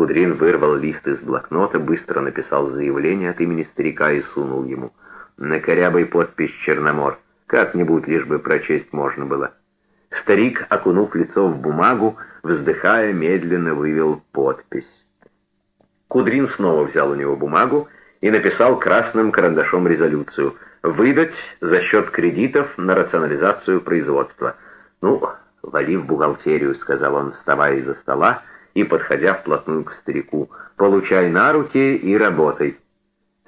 Кудрин вырвал лист из блокнота, быстро написал заявление от имени старика и сунул ему. Накорябай подпись «Черномор». Как-нибудь лишь бы прочесть можно было. Старик, окунув лицо в бумагу, вздыхая, медленно вывел подпись. Кудрин снова взял у него бумагу и написал красным карандашом резолюцию «Выдать за счет кредитов на рационализацию производства». «Ну, вали в бухгалтерию», — сказал он, вставая из-за стола и подходя вплотную к старику. «Получай на руки и работай».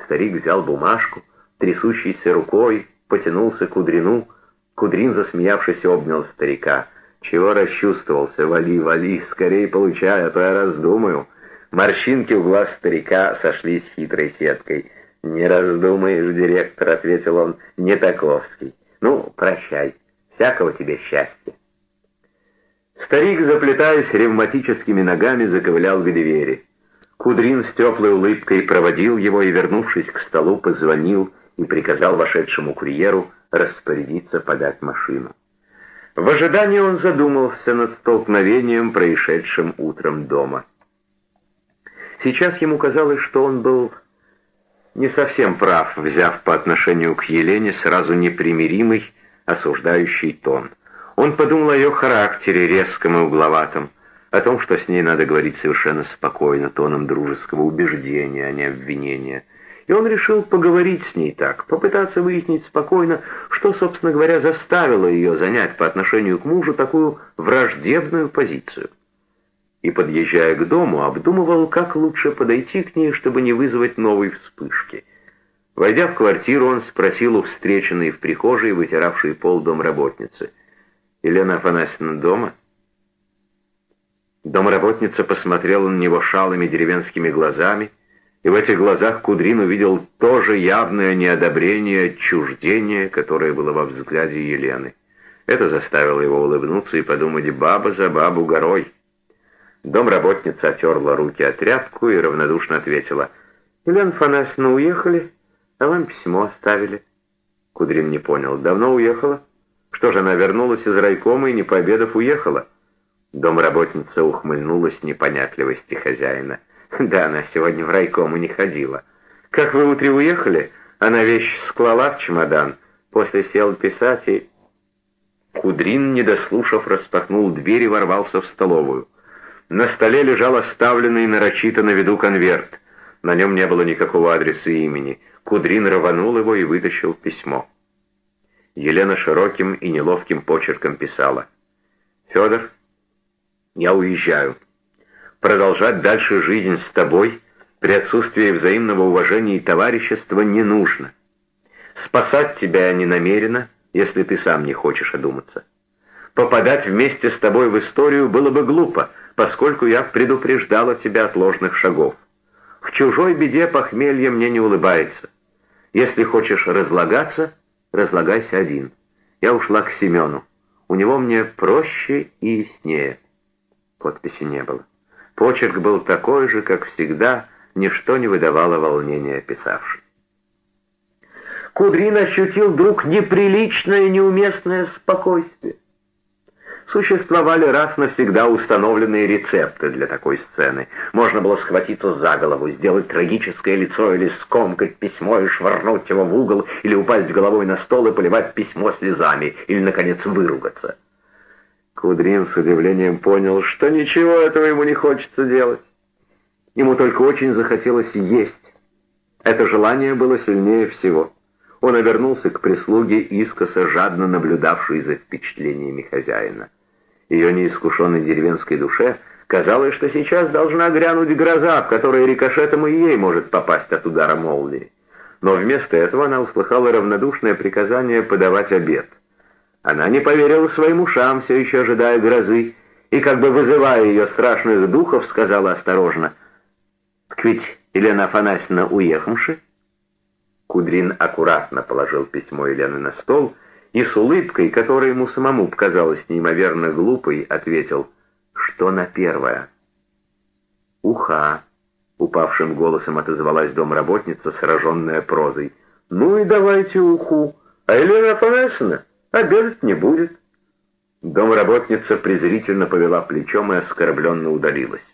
Старик взял бумажку, трясущейся рукой, потянулся к Кудрину. Кудрин, засмеявшись, обнял старика. «Чего расчувствовался? Вали, вали, скорее получай, а то я раздумаю». Морщинки у глаз старика сошлись хитрой сеткой. «Не раздумаешь, директор», — ответил он, — «не таковский. Ну, прощай. Всякого тебе счастья». Старик, заплетаясь ревматическими ногами, заковылял к двери. Кудрин с теплой улыбкой проводил его и, вернувшись к столу, позвонил и приказал вошедшему курьеру распорядиться подать машину. В ожидании он задумался над столкновением, происшедшим утром дома. Сейчас ему казалось, что он был не совсем прав, взяв по отношению к Елене сразу непримиримый, осуждающий тон. Он подумал о ее характере, резком и угловатом, о том, что с ней надо говорить совершенно спокойно, тоном дружеского убеждения, а не обвинения. И он решил поговорить с ней так, попытаться выяснить спокойно, что, собственно говоря, заставило ее занять по отношению к мужу такую враждебную позицию и, подъезжая к дому, обдумывал, как лучше подойти к ней, чтобы не вызвать новой вспышки. Войдя в квартиру, он спросил у встреченной в прихожей, вытиравшей пол домработницы. «Елена Афанасьевна дома?» Домработница посмотрела на него шалыми деревенскими глазами, и в этих глазах Кудрин увидел то же явное неодобрение, отчуждение, которое было во взгляде Елены. Это заставило его улыбнуться и подумать «баба за бабу горой». Домработница отерла руки от тряпку и равнодушно ответила. «Елена Фанасьевна уехали, а вам письмо оставили». Кудрин не понял. «Давно уехала? Что же, она вернулась из райкома и, не пообедав, уехала?» Домработница ухмыльнулась непонятливости хозяина. «Да, она сегодня в райком и не ходила. Как вы утре уехали, она вещь склала в чемодан, после сел писать и...» Кудрин, не дослушав, распахнул дверь и ворвался в столовую. На столе лежал оставленный нарочито на виду конверт. На нем не было никакого адреса и имени. Кудрин рванул его и вытащил письмо. Елена широким и неловким почерком писала. «Федор, я уезжаю. Продолжать дальше жизнь с тобой при отсутствии взаимного уважения и товарищества не нужно. Спасать тебя я не намерена, если ты сам не хочешь одуматься. Попадать вместе с тобой в историю было бы глупо, поскольку я предупреждала тебя от ложных шагов. В чужой беде похмелье мне не улыбается. Если хочешь разлагаться, разлагайся один. Я ушла к Семену. У него мне проще и яснее. Подписи не было. Почерк был такой же, как всегда, ничто не выдавало волнения писавшей. Кудрин ощутил вдруг неприличное, неуместное спокойствие. Существовали раз навсегда установленные рецепты для такой сцены. Можно было схватиться за голову, сделать трагическое лицо или скомкать письмо и швырнуть его в угол, или упасть головой на стол и поливать письмо слезами, или, наконец, выругаться. Кудрин с удивлением понял, что ничего этого ему не хочется делать. Ему только очень захотелось есть. Это желание было сильнее всего. Он обернулся к прислуге, искоса жадно наблюдавшей за впечатлениями хозяина ее неискушенной деревенской душе, казалось, что сейчас должна грянуть гроза, в которой рикошетом и ей может попасть от удара молнии. Но вместо этого она услыхала равнодушное приказание подавать обед. Она не поверила своим ушам, все еще ожидая грозы, и, как бы вызывая ее страшных духов, сказала осторожно, «Так ведь Елена Афанасьевна уехавши?» Кудрин аккуратно положил письмо Елены на стол и с улыбкой, которая ему самому показалась неимоверно глупой, ответил, что на первое. «Уха», — упавшим голосом отозвалась домработница, сраженная прозой. «Ну и давайте уху, а Елена Афанасьевна обедать не будет». Домработница презрительно повела плечом и оскорбленно удалилась.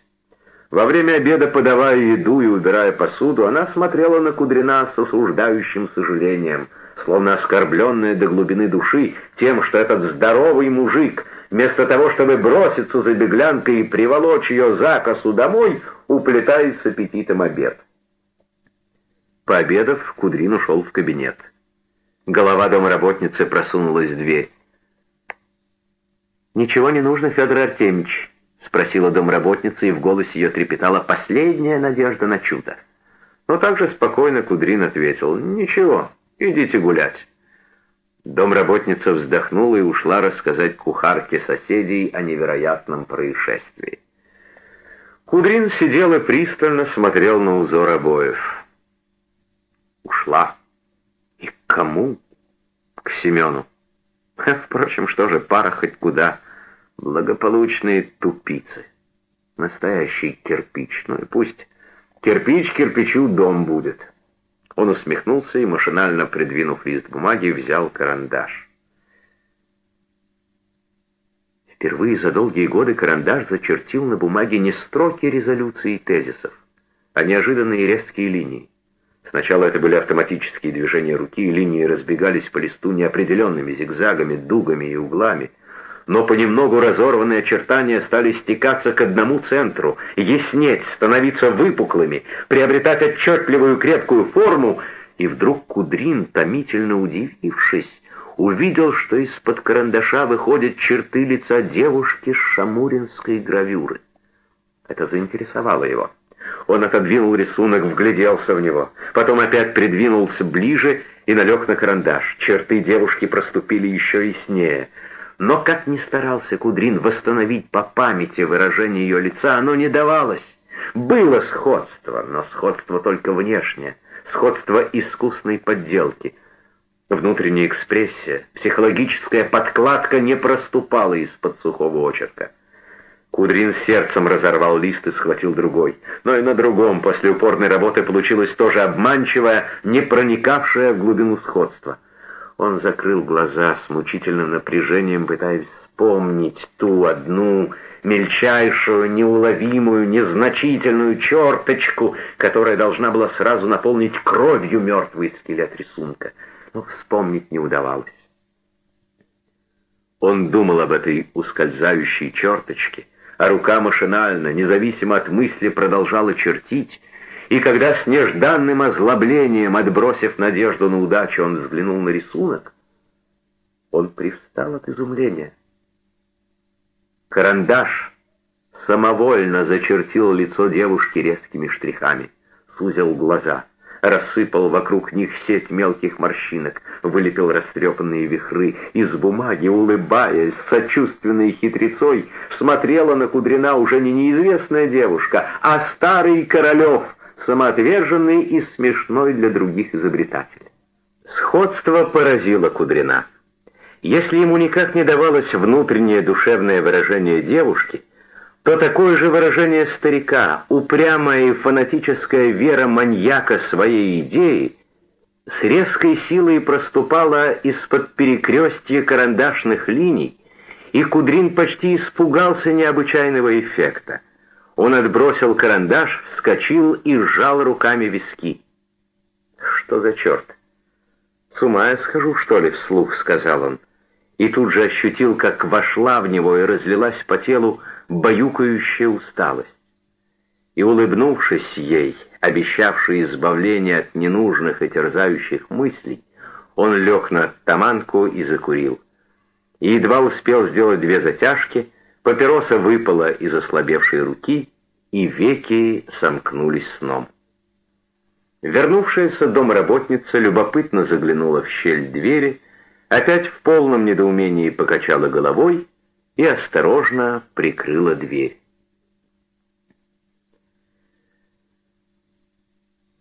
Во время обеда, подавая еду и убирая посуду, она смотрела на Кудрина с осуждающим сожалением, словно оскорбленная до глубины души тем, что этот здоровый мужик, вместо того, чтобы броситься за беглянкой и приволочь ее за косу домой, уплетает с аппетитом обед. Пообедав, Кудрин ушел в кабинет. Голова домработницы просунулась в дверь. «Ничего не нужно, Федор Артемьевич», — спросила домработница, и в голосе ее трепетала последняя надежда на чудо. Но также спокойно Кудрин ответил, «Ничего, идите гулять». Домработница вздохнула и ушла рассказать кухарке соседей о невероятном происшествии. Кудрин сидел и пристально смотрел на узор обоев. Ушла. И к кому? К Семену. Впрочем, что же, пара хоть куда. Благополучные тупицы. Настоящий кирпич. Ну и пусть кирпич кирпичу дом будет. Он усмехнулся и, машинально придвинув лист бумаги, взял карандаш. Впервые за долгие годы карандаш зачертил на бумаге не строки резолюций и тезисов, а неожиданные резкие линии. Сначала это были автоматические движения руки, и линии разбегались по листу неопределенными зигзагами, дугами и углами. Но понемногу разорванные очертания стали стекаться к одному центру, яснеть, становиться выпуклыми, приобретать отчетливую крепкую форму, и вдруг Кудрин, томительно удивившись, увидел, что из-под карандаша выходят черты лица девушки с шамуринской гравюры. Это заинтересовало его. Он отодвинул рисунок, вгляделся в него, потом опять придвинулся ближе и налег на карандаш. Черты девушки проступили еще яснее. Но как ни старался Кудрин восстановить по памяти выражение ее лица, оно не давалось. Было сходство, но сходство только внешнее, сходство искусной подделки. Внутренняя экспрессия, психологическая подкладка не проступала из-под сухого очерка. Кудрин сердцем разорвал лист и схватил другой. Но и на другом после упорной работы получилось тоже обманчивое, не проникавшее в глубину сходства. Он закрыл глаза с мучительным напряжением, пытаясь вспомнить ту одну мельчайшую, неуловимую, незначительную черточку, которая должна была сразу наполнить кровью мертвый скелет рисунка. Но вспомнить не удавалось. Он думал об этой ускользающей черточке, а рука машинально, независимо от мысли, продолжала чертить, и когда с нежданным озлоблением, отбросив надежду на удачу, он взглянул на рисунок, он привстал от изумления. Карандаш самовольно зачертил лицо девушки резкими штрихами, сузил глаза — рассыпал вокруг них сеть мелких морщинок, вылепил растрепанные вихры. Из бумаги, улыбаясь, сочувственной хитрецой, смотрела на Кудрина уже не неизвестная девушка, а старый Королев, самоотверженный и смешной для других изобретатель. Сходство поразило Кудрина. Если ему никак не давалось внутреннее душевное выражение девушки, то такое же выражение старика, упрямая и фанатическая вера маньяка своей идеи, с резкой силой проступала из-под перекрестья карандашных линий, и Кудрин почти испугался необычайного эффекта. Он отбросил карандаш, вскочил и сжал руками виски. «Что за черт? С ума я схожу, что ли?» — вслух сказал он. И тут же ощутил, как вошла в него и разлилась по телу баюкающая усталость. И, улыбнувшись ей, обещавшей избавление от ненужных и терзающих мыслей, он лег на таманку и закурил. И едва успел сделать две затяжки, папироса выпала из ослабевшей руки, и веки сомкнулись сном. Вернувшаяся домработница любопытно заглянула в щель двери, опять в полном недоумении покачала головой и осторожно прикрыла дверь.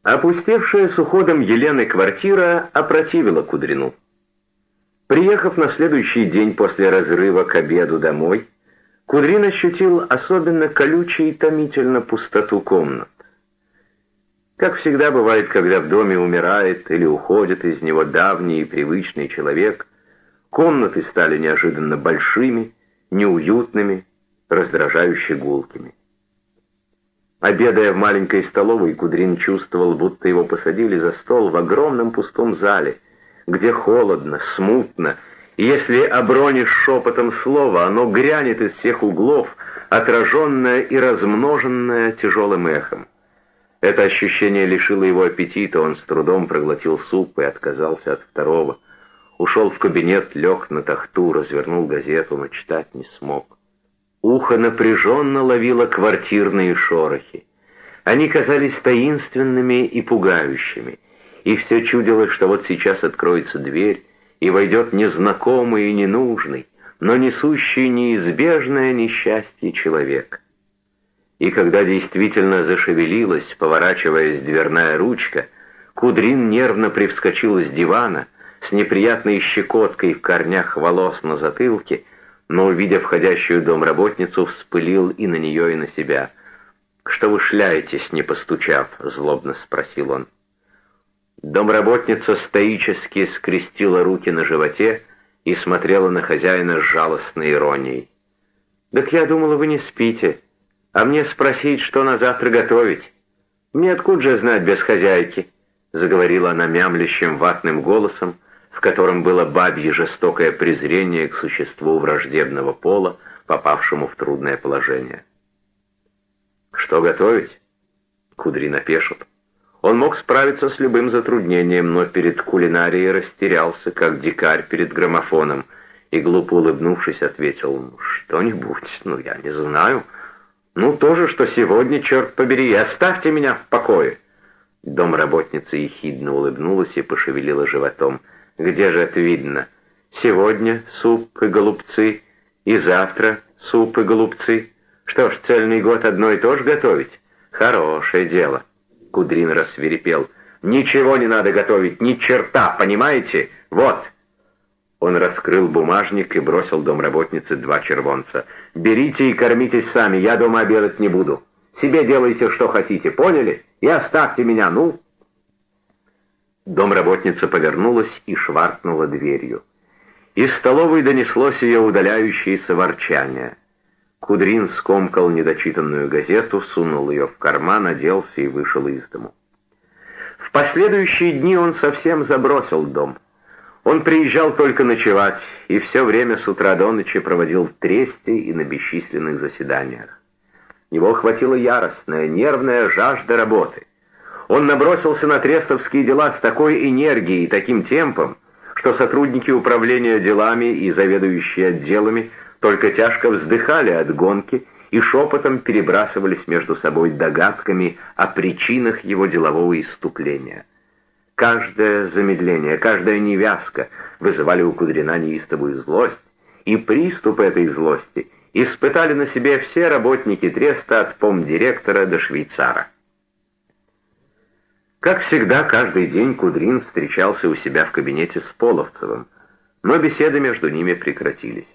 Опустевшая с уходом Елены квартира опротивила Кудрину. Приехав на следующий день после разрыва к обеду домой, Кудрин ощутил особенно колючей и томительно пустоту комнат. Как всегда бывает, когда в доме умирает или уходит из него давний и привычный человек, комнаты стали неожиданно большими, неуютными, раздражающе гулкими. Обедая в маленькой столовой, Кудрин чувствовал, будто его посадили за стол в огромном пустом зале, где холодно, смутно, если обронишь шепотом слово, оно грянет из всех углов, отраженное и размноженное тяжелым эхом. Это ощущение лишило его аппетита, он с трудом проглотил суп и отказался от второго. Ушел в кабинет, лег на тахту, развернул газету, но читать не смог. Ухо напряженно ловило квартирные шорохи. Они казались таинственными и пугающими, и все чудилось, что вот сейчас откроется дверь, и войдет незнакомый и ненужный, но несущий неизбежное несчастье человек. И когда действительно зашевелилась, поворачиваясь дверная ручка, Кудрин нервно привскочил с дивана, с неприятной щекоткой в корнях волос на затылке, но, увидев входящую домработницу, вспылил и на нее, и на себя. «Что вы шляетесь, не постучав?» — злобно спросил он. Домработница стоически скрестила руки на животе и смотрела на хозяина с жалостной иронией. «Так я думала, вы не спите, а мне спросить, что на завтра готовить. Мне откуда же знать без хозяйки?» — заговорила она мямлящим ватным голосом, — в котором было бабье жестокое презрение к существу враждебного пола, попавшему в трудное положение. Что готовить? Кудрин опешил. Он мог справиться с любым затруднением, но перед кулинарией растерялся, как дикарь перед граммофоном, и, глупо улыбнувшись, ответил, «Ну, «Что-нибудь, ну, я не знаю. Ну, то же, что сегодня, черт побери, оставьте меня в покое». Домработница ехидно улыбнулась и пошевелила животом. Где же это видно? Сегодня суп и голубцы, и завтра суп и голубцы. Что ж, цельный год одно и то же готовить? Хорошее дело. Кудрин рассверепел. Ничего не надо готовить, ни черта, понимаете? Вот. Он раскрыл бумажник и бросил домработнице два червонца. «Берите и кормитесь сами, я дома обедать не буду. Себе делайте, что хотите, поняли? И оставьте меня, ну!» Домработница повернулась и шваркнула дверью. Из столовой донеслось ее удаляющееся ворчание. Кудрин скомкал недочитанную газету, сунул ее в карман, оделся и вышел из дому. В последующие дни он совсем забросил дом. Он приезжал только ночевать, и все время с утра до ночи проводил в тресте и на бесчисленных заседаниях. Его охватила яростная, нервная жажда работы. Он набросился на трестовские дела с такой энергией и таким темпом, что сотрудники управления делами и заведующие отделами только тяжко вздыхали от гонки и шепотом перебрасывались между собой догадками о причинах его делового иступления. Каждое замедление, каждая невязка вызывали у Кудрина неистовую злость, и приступ этой злости испытали на себе все работники треста от помдиректора до швейцара. Как всегда, каждый день Кудрин встречался у себя в кабинете с Половцевым, но беседы между ними прекратились.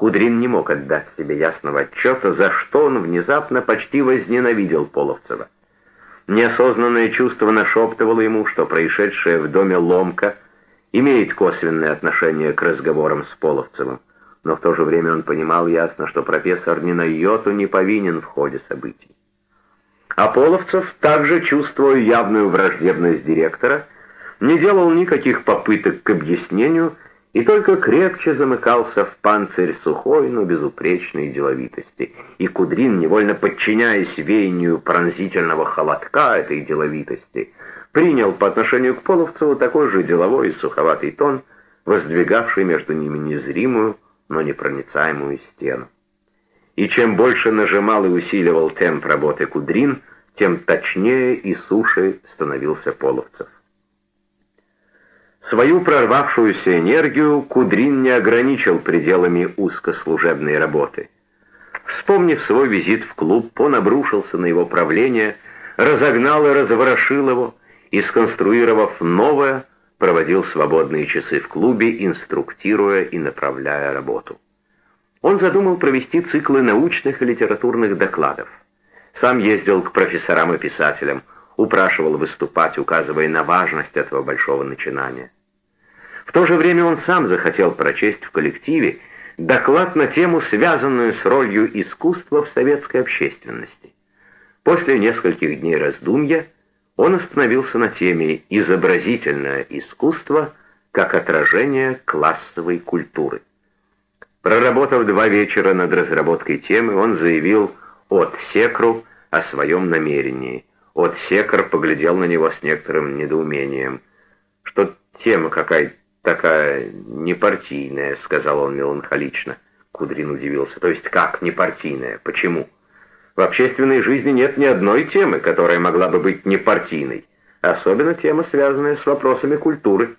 Кудрин не мог отдать себе ясного отчета, за что он внезапно почти возненавидел Половцева. Неосознанное чувство нашептывало ему, что происшедшее в доме ломка имеет косвенное отношение к разговорам с Половцевым, но в то же время он понимал ясно, что профессор ни на йоту не повинен в ходе событий. А Половцев, также чувствуя явную враждебность директора, не делал никаких попыток к объяснению и только крепче замыкался в панцирь сухой, но безупречной деловитости. И Кудрин, невольно подчиняясь веянию пронзительного холодка этой деловитости, принял по отношению к Половцеву такой же деловой и суховатый тон, воздвигавший между ними незримую, но непроницаемую стену. И чем больше нажимал и усиливал темп работы Кудрин, тем точнее и суше становился Половцев. Свою прорвавшуюся энергию Кудрин не ограничил пределами узкослужебной работы. Вспомнив свой визит в клуб, он обрушился на его правление, разогнал и разворошил его, и, сконструировав новое, проводил свободные часы в клубе, инструктируя и направляя работу. Он задумал провести циклы научных и литературных докладов. Сам ездил к профессорам и писателям, упрашивал выступать, указывая на важность этого большого начинания. В то же время он сам захотел прочесть в коллективе доклад на тему, связанную с ролью искусства в советской общественности. После нескольких дней раздумья он остановился на теме «Изобразительное искусство как отражение классовой культуры». Проработав два вечера над разработкой темы, он заявил от Секру о своем намерении. От Секр поглядел на него с некоторым недоумением. «Что тема какая-то такая непартийная», — сказал он меланхолично. Кудрин удивился. «То есть как непартийная? Почему?» «В общественной жизни нет ни одной темы, которая могла бы быть непартийной, особенно тема, связанная с вопросами культуры».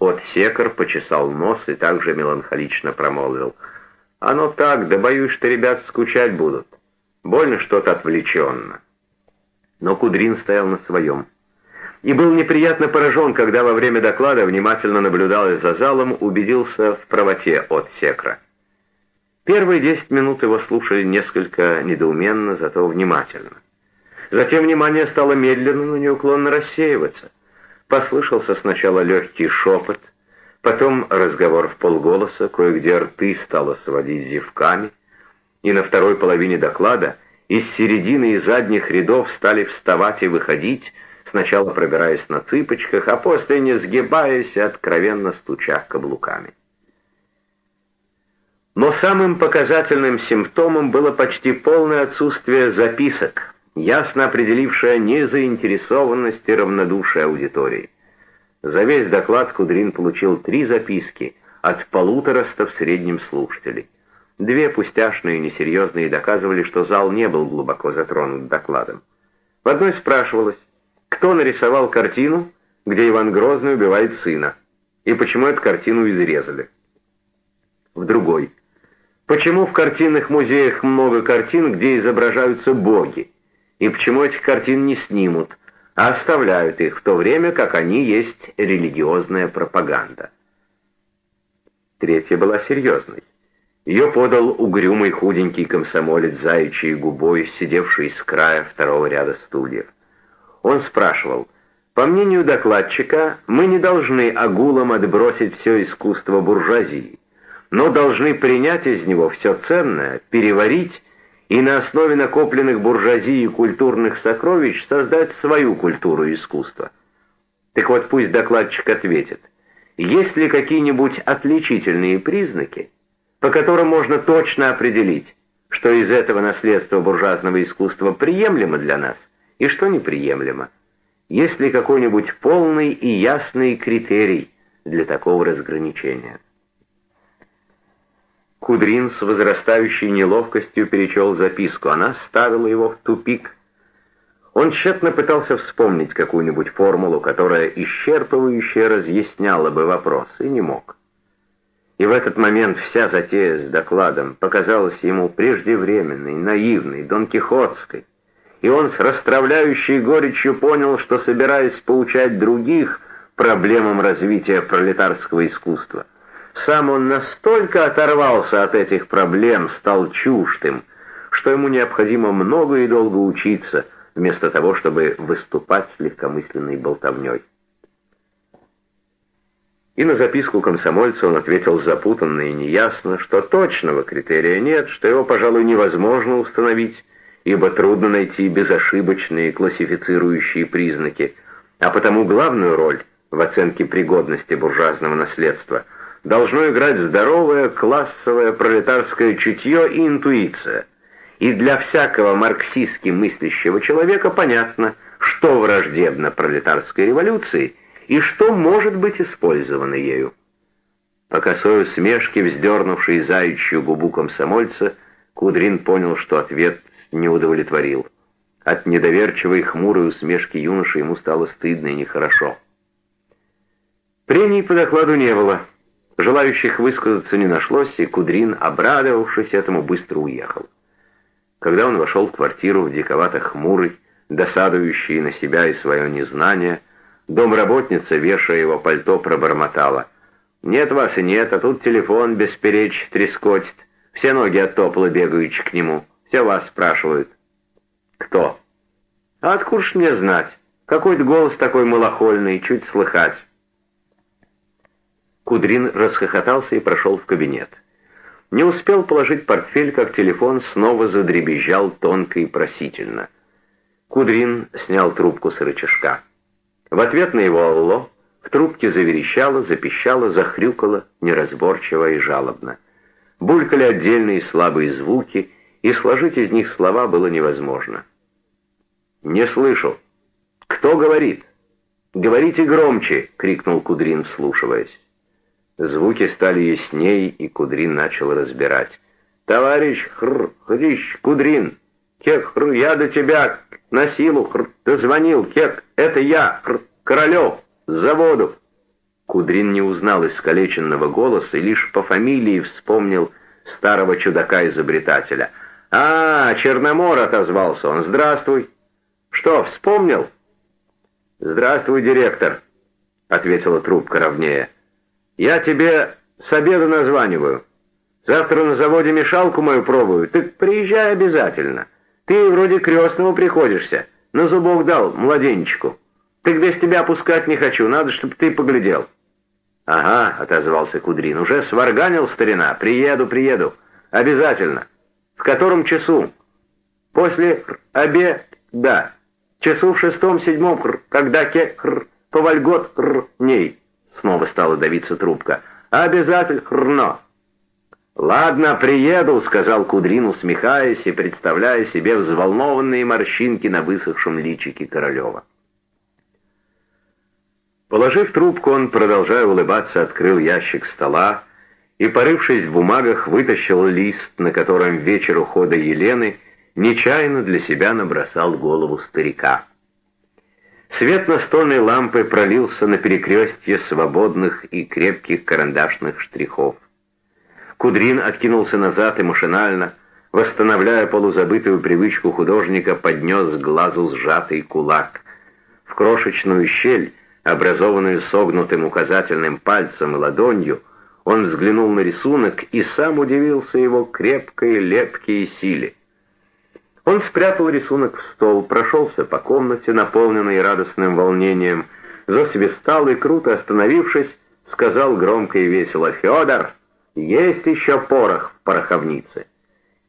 Отсекар почесал нос и также меланхолично промолвил. «Оно так, да боюсь, что ребят скучать будут. Больно что-то отвлеченно». Но Кудрин стоял на своем. И был неприятно поражен, когда во время доклада, внимательно наблюдал за залом, убедился в правоте Отсекра. Первые десять минут его слушали несколько недоуменно, зато внимательно. Затем внимание стало медленно, но неуклонно рассеиваться. Послышался сначала легкий шепот, потом разговор в полголоса, кое-где рты стало сводить зевками, и на второй половине доклада из середины и задних рядов стали вставать и выходить, сначала пробираясь на цыпочках, а после не сгибаясь откровенно стуча каблуками. Но самым показательным симптомом было почти полное отсутствие записок, ясно определившая незаинтересованность и равнодушие аудитории. За весь доклад Кудрин получил три записки от полутораста в среднем слушателей. Две пустяшные и несерьезные доказывали, что зал не был глубоко затронут докладом. В одной спрашивалось, кто нарисовал картину, где Иван Грозный убивает сына, и почему эту картину изрезали. В другой, почему в картинных музеях много картин, где изображаются боги, и почему этих картин не снимут, а оставляют их в то время, как они есть религиозная пропаганда. Третья была серьезной. Ее подал угрюмый худенький комсомолец заячьей губой, сидевший с края второго ряда стульев. Он спрашивал, «По мнению докладчика, мы не должны агулам отбросить все искусство буржуазии, но должны принять из него все ценное, переварить и на основе накопленных буржуазией культурных сокровищ создать свою культуру искусства. Так вот пусть докладчик ответит, есть ли какие-нибудь отличительные признаки, по которым можно точно определить, что из этого наследства буржуазного искусства приемлемо для нас и что неприемлемо? Есть ли какой-нибудь полный и ясный критерий для такого разграничения? Кудрин с возрастающей неловкостью перечел записку. Она ставила его в тупик. Он тщетно пытался вспомнить какую-нибудь формулу, которая исчерпывающе разъясняла бы вопрос, и не мог. И в этот момент вся затея с докладом показалась ему преждевременной, наивной, донкихотской, и он с расстравляющей горечью понял, что, собираясь поучать других проблемам развития пролетарского искусства, сам он настолько оторвался от этих проблем, стал чуждым, что ему необходимо много и долго учиться, вместо того, чтобы выступать с легкомысленной болтовней. И на записку комсомольца он ответил запутанно и неясно, что точного критерия нет, что его, пожалуй, невозможно установить, ибо трудно найти безошибочные классифицирующие признаки, а потому главную роль в оценке пригодности буржуазного наследства – должно играть здоровое классовое пролетарское чутье и интуиция. И для всякого марксистски мыслящего человека понятно, что враждебно пролетарской революции и что может быть использовано ею. По косой усмешке, вздернувшей заячью губу комсомольца, Кудрин понял, что ответ не удовлетворил. От недоверчивой хмурой усмешки юноши ему стало стыдно и нехорошо. Прений по докладу не было. Желающих высказаться не нашлось, и Кудрин, обрадовавшись этому, быстро уехал. Когда он вошел в квартиру в диковато хмурый, досадующий на себя и свое незнание, домработница, вешая его пальто, пробормотала. «Нет вас и нет, а тут телефон бесперечь трескотит. Все ноги оттопало бегаючи к нему. Все вас спрашивают». «Кто?» «А откуда ж мне знать? Какой-то голос такой малохольный, чуть слыхать». Кудрин расхохотался и прошел в кабинет. Не успел положить портфель, как телефон снова задребезжал тонко и просительно. Кудрин снял трубку с рычажка. В ответ на его «Алло» в трубке заверещало, запищало, захрюкало, неразборчиво и жалобно. Булькали отдельные слабые звуки, и сложить из них слова было невозможно. «Не слышу. Кто говорит?» «Говорите громче!» — крикнул Кудрин, вслушиваясь. Звуки стали ясней, и Кудрин начал разбирать. «Товарищ Хр, Хрищ, Кудрин, кек, Хр, я до тебя на силу, Хр, ты звонил, кек, это я, Хр, Королев, заводов». Кудрин не узнал искалеченного голоса и лишь по фамилии вспомнил старого чудака-изобретателя. «А, Черномор!» — отозвался он. «Здравствуй!» «Что, вспомнил?» «Здравствуй, директор», — ответила трубка ровнее. «Я тебе с обеда названиваю. Завтра на заводе мешалку мою пробую. Ты приезжай обязательно. Ты вроде крестного приходишься. На зубок дал младенчику. Так без тебя пускать не хочу. Надо, чтобы ты поглядел». «Ага», — отозвался Кудрин. «Уже сварганил старина. Приеду, приеду. Обязательно. Котором часу?» «После обеда». Часу в шестом-седьмом, когда ке хр, повальгот хр, ней. Снова стала давиться трубка. Обязательно. «Ладно, приеду», — сказал Кудрин, усмехаясь и представляя себе взволнованные морщинки на высохшем личике Королева. Положив трубку, он, продолжая улыбаться, открыл ящик стола и, порывшись в бумагах, вытащил лист, на котором вечер ухода Елены нечаянно для себя набросал голову старика. Свет настольной лампы пролился на перекрестье свободных и крепких карандашных штрихов. Кудрин откинулся назад и машинально, восстановляя полузабытую привычку художника, поднес глазу сжатый кулак. В крошечную щель, образованную согнутым указательным пальцем и ладонью, он взглянул на рисунок и сам удивился его крепкой, лепкой силе. Он спрятал рисунок в стол, прошелся по комнате, наполненной радостным волнением, засвистал и, круто остановившись, сказал громко и весело «Федор, есть еще порох в пороховнице!»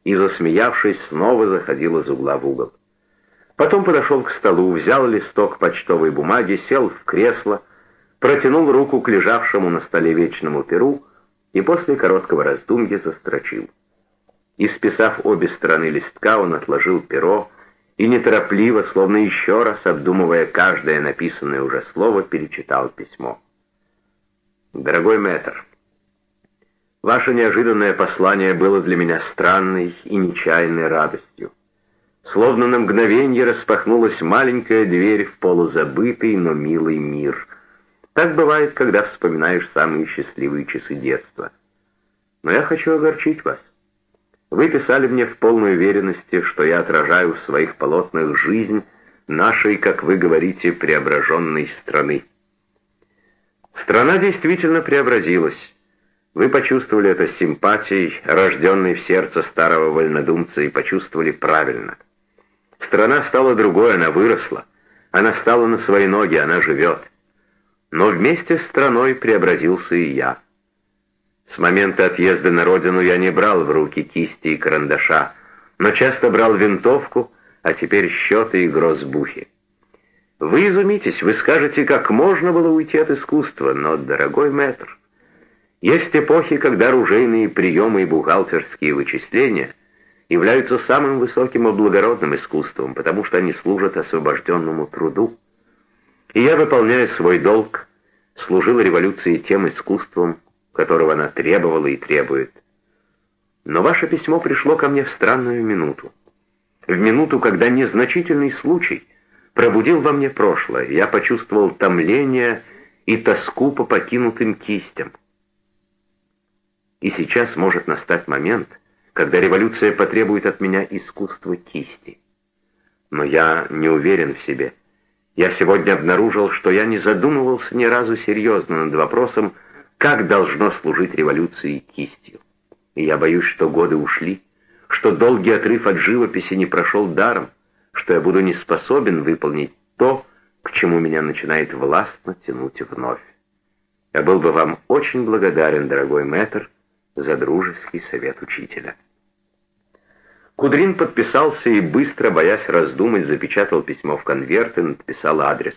И, засмеявшись, снова заходил из угла в угол. Потом подошел к столу, взял листок почтовой бумаги, сел в кресло, протянул руку к лежавшему на столе вечному перу и после короткого раздумья застрочил. Исписав обе стороны листка, он отложил перо и неторопливо, словно еще раз обдумывая каждое написанное уже слово, перечитал письмо. «Дорогой мэтр, ваше неожиданное послание было для меня странной и нечаянной радостью. Словно на мгновенье распахнулась маленькая дверь в полузабытый, но милый мир. Так бывает, когда вспоминаешь самые счастливые часы детства. Но я хочу огорчить вас. Вы писали мне в полной уверенности, что я отражаю в своих полотнах жизнь нашей, как вы говорите, преображенной страны. Страна действительно преобразилась. Вы почувствовали это симпатией, рожденной в сердце старого вольнодумца, и почувствовали правильно. Страна стала другой, она выросла. Она стала на свои ноги, она живет. Но вместе с страной преобразился и я. С момента отъезда на родину я не брал в руки кисти и карандаша, но часто брал винтовку, а теперь счеты и грозбухи. Вы изумитесь, вы скажете, как можно было уйти от искусства, но, дорогой мэтр, есть эпохи, когда оружейные приемы и бухгалтерские вычисления являются самым высоким и благородным искусством, потому что они служат освобожденному труду. И я, выполняя свой долг, служил революции тем искусством, которого она требовала и требует. Но ваше письмо пришло ко мне в странную минуту. В минуту, когда незначительный случай пробудил во мне прошлое, я почувствовал томление и тоску по покинутым кистям. И сейчас может настать момент, когда революция потребует от меня искусства кисти. Но я не уверен в себе. Я сегодня обнаружил, что я не задумывался ни разу серьезно над вопросом, как должно служить революции кистью. И я боюсь, что годы ушли, что долгий отрыв от живописи не прошел даром, что я буду не способен выполнить то, к чему меня начинает властно тянуть вновь. Я был бы вам очень благодарен, дорогой мэтр, за дружеский совет учителя. Кудрин подписался и быстро, боясь раздумать, запечатал письмо в конверт и написал адрес.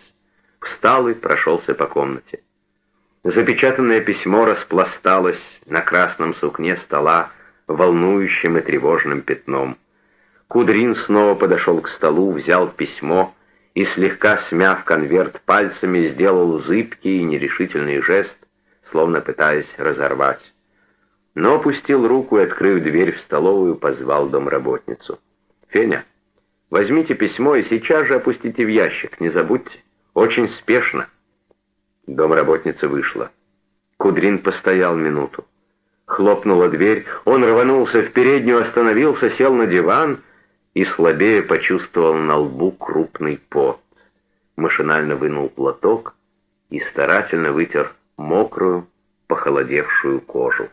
Встал и прошелся по комнате. Запечатанное письмо распласталось на красном сукне стола волнующим и тревожным пятном. Кудрин снова подошел к столу, взял письмо и, слегка смяв конверт пальцами, сделал зыбкий и нерешительный жест, словно пытаясь разорвать. Но опустил руку и, открыв дверь в столовую, позвал домработницу. «Феня, возьмите письмо и сейчас же опустите в ящик, не забудьте. Очень спешно». Домработница вышла. Кудрин постоял минуту. Хлопнула дверь, он рванулся в переднюю, остановился, сел на диван и слабее почувствовал на лбу крупный пот. Машинально вынул платок и старательно вытер мокрую, похолодевшую кожу.